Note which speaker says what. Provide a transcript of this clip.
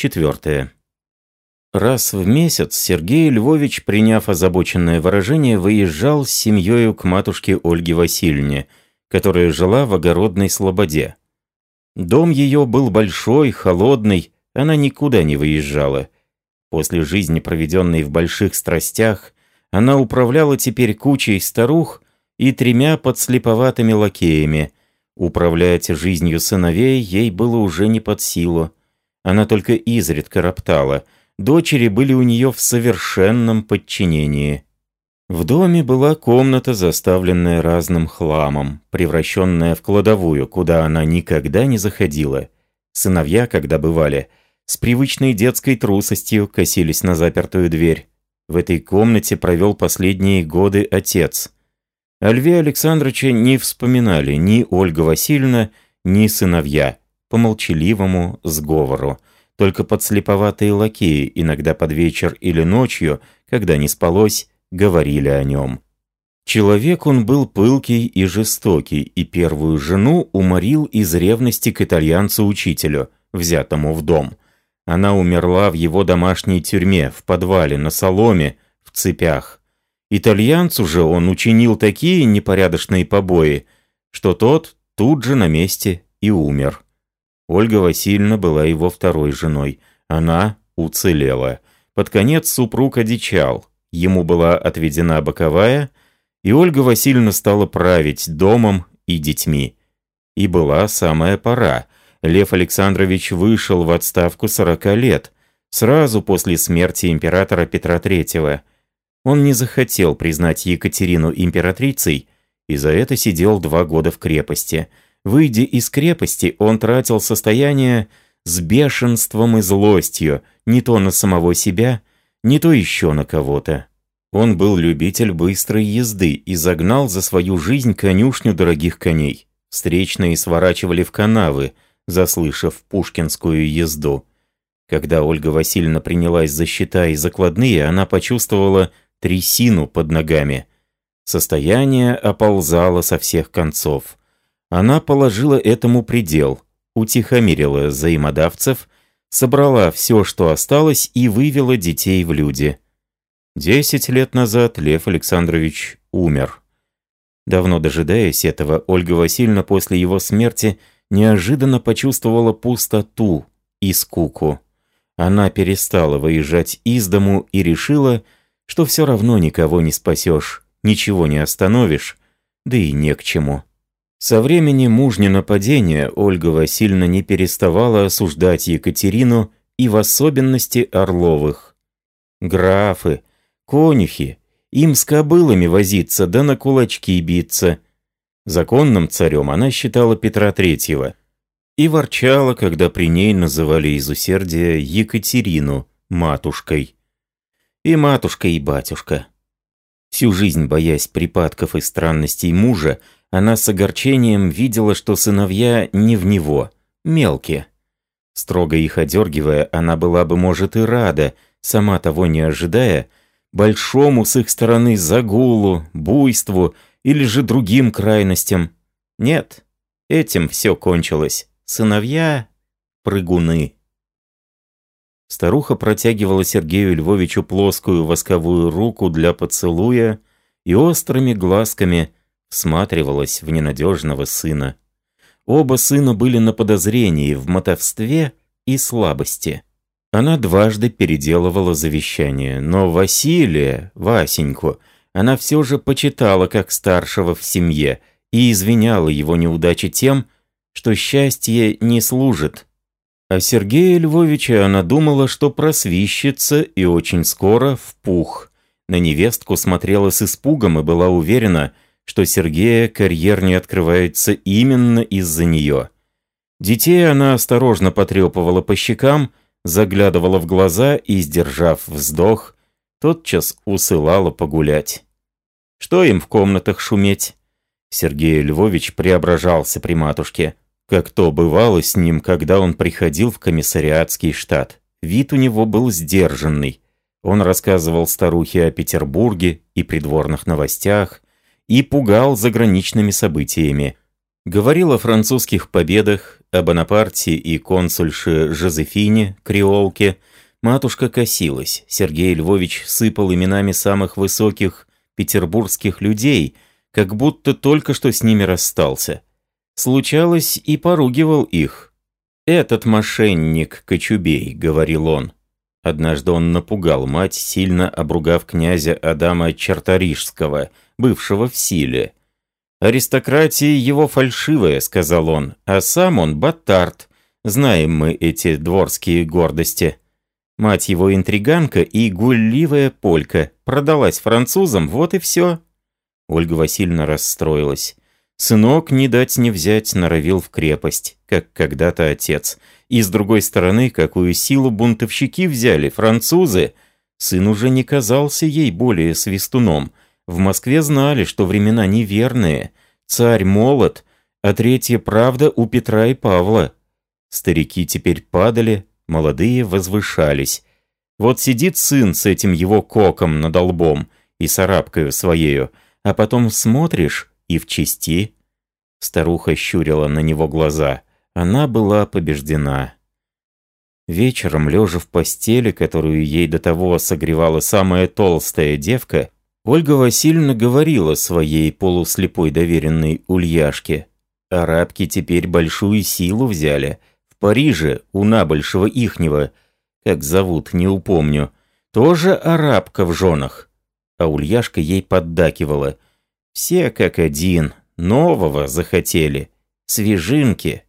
Speaker 1: Четвертое. Раз в месяц Сергей Львович, приняв озабоченное выражение, выезжал с семьей к матушке Ольге Васильевне, которая жила в огородной слободе. Дом ее был большой, холодный, она никуда не выезжала. После жизни, проведенной в больших страстях, она управляла теперь кучей старух и тремя подслеповатыми лакеями. Управлять жизнью сыновей ей было уже не под силу. Она только изредка роптала. Дочери были у нее в совершенном подчинении. В доме была комната, заставленная разным хламом, превращенная в кладовую, куда она никогда не заходила. Сыновья, когда бывали, с привычной детской трусостью косились на запертую дверь. В этой комнате провел последние годы отец. О Льве Александровича не вспоминали ни Ольга Васильевна, ни сыновья, по молчаливому сговору. Только подслеповатые лакеи иногда под вечер или ночью, когда не спалось, говорили о нем. Человек он был пылкий и жестокий, и первую жену уморил из ревности к итальянцу-учителю, взятому в дом. Она умерла в его домашней тюрьме, в подвале, на соломе, в цепях. Итальянцу же он учинил такие непорядочные побои, что тот тут же на месте и умер. Ольга Васильевна была его второй женой. Она уцелела. Под конец супруг одичал. Ему была отведена боковая, и Ольга Васильевна стала править домом и детьми. И была самая пора. Лев Александрович вышел в отставку 40 лет, сразу после смерти императора Петра III. Он не захотел признать Екатерину императрицей, и за это сидел два года в крепости. Выйдя из крепости, он тратил состояние с бешенством и злостью, не то на самого себя, не то еще на кого-то. Он был любитель быстрой езды и загнал за свою жизнь конюшню дорогих коней. Встречные сворачивали в канавы, заслышав пушкинскую езду. Когда Ольга Васильевна принялась за счета и закладные, она почувствовала трясину под ногами. Состояние оползало со всех концов. Она положила этому предел, утихомирила взаимодавцев, собрала все, что осталось, и вывела детей в люди. Десять лет назад Лев Александрович умер. Давно дожидаясь этого, Ольга Васильевна после его смерти неожиданно почувствовала пустоту и скуку. Она перестала выезжать из дому и решила, что все равно никого не спасешь, ничего не остановишь, да и не к чему. Со времени мужнина падения Ольга Васильевна не переставала осуждать Екатерину и в особенности Орловых. Графы, конюхи, им с кобылами возиться да на кулачки биться. Законным царем она считала Петра Третьего и ворчала, когда при ней называли из усердия Екатерину матушкой. И матушка, и батюшка. Всю жизнь боясь припадков и странностей мужа, она с огорчением видела, что сыновья не в него, мелкие. Строго их одергивая, она была бы, может, и рада, сама того не ожидая, большому с их стороны загулу, буйству или же другим крайностям. Нет, этим все кончилось. Сыновья — прыгуны. Старуха протягивала Сергею Львовичу плоскую восковую руку для поцелуя и острыми глазками всматривалась в ненадежного сына. Оба сына были на подозрении в мотовстве и слабости. Она дважды переделывала завещание, но Василия, Васеньку, она все же почитала как старшего в семье и извиняла его неудачи тем, что счастье не служит. А Сергея Львовича она думала, что просвищется и очень скоро в пух. На невестку смотрела с испугом и была уверена, что Сергея карьер не открывается именно из-за нее. Детей она осторожно потрепывала по щекам, заглядывала в глаза и, сдержав вздох, тотчас усылала погулять. Что им в комнатах шуметь? Сергей Львович преображался при матушке, как то бывало с ним, когда он приходил в комиссариатский штат. Вид у него был сдержанный. Он рассказывал старухе о Петербурге и придворных новостях и пугал заграничными событиями. Говорил о французских победах, о Бонапарте и консульше Жозефине, креолке. Матушка косилась. Сергей Львович сыпал именами самых высоких петербургских людей, как будто только что с ними расстался. Случалось, и поругивал их. «Этот мошенник Кочубей», — говорил он. Однажды он напугал мать, сильно обругав князя Адама Чарторижского, бывшего в силе. «Аристократия его фальшивая», — сказал он, — «а сам он батард. Знаем мы эти дворские гордости». Мать его интриганка и гулливая полька. Продалась французам, вот и все. Ольга Васильевна расстроилась. Сынок, не дать не взять, норовил в крепость, как когда-то отец. И с другой стороны, какую силу бунтовщики взяли, французы. Сын уже не казался ей более свистуном. В Москве знали, что времена неверные. Царь молод, а третья правда у Петра и Павла. Старики теперь падали, молодые возвышались. Вот сидит сын с этим его коком над лбом и с своею, а потом смотришь и в чести. Старуха щурила на него глаза. Она была побеждена. Вечером, лежа в постели, которую ей до того согревала самая толстая девка, Ольга Васильевна говорила своей полуслепой доверенной Ульяшке. «Арабки теперь большую силу взяли, Париже, у набольшего ихнего, как зовут, не упомню, тоже арабка в женах. А Ульяшка ей поддакивала. Все как один, нового захотели, свежинки.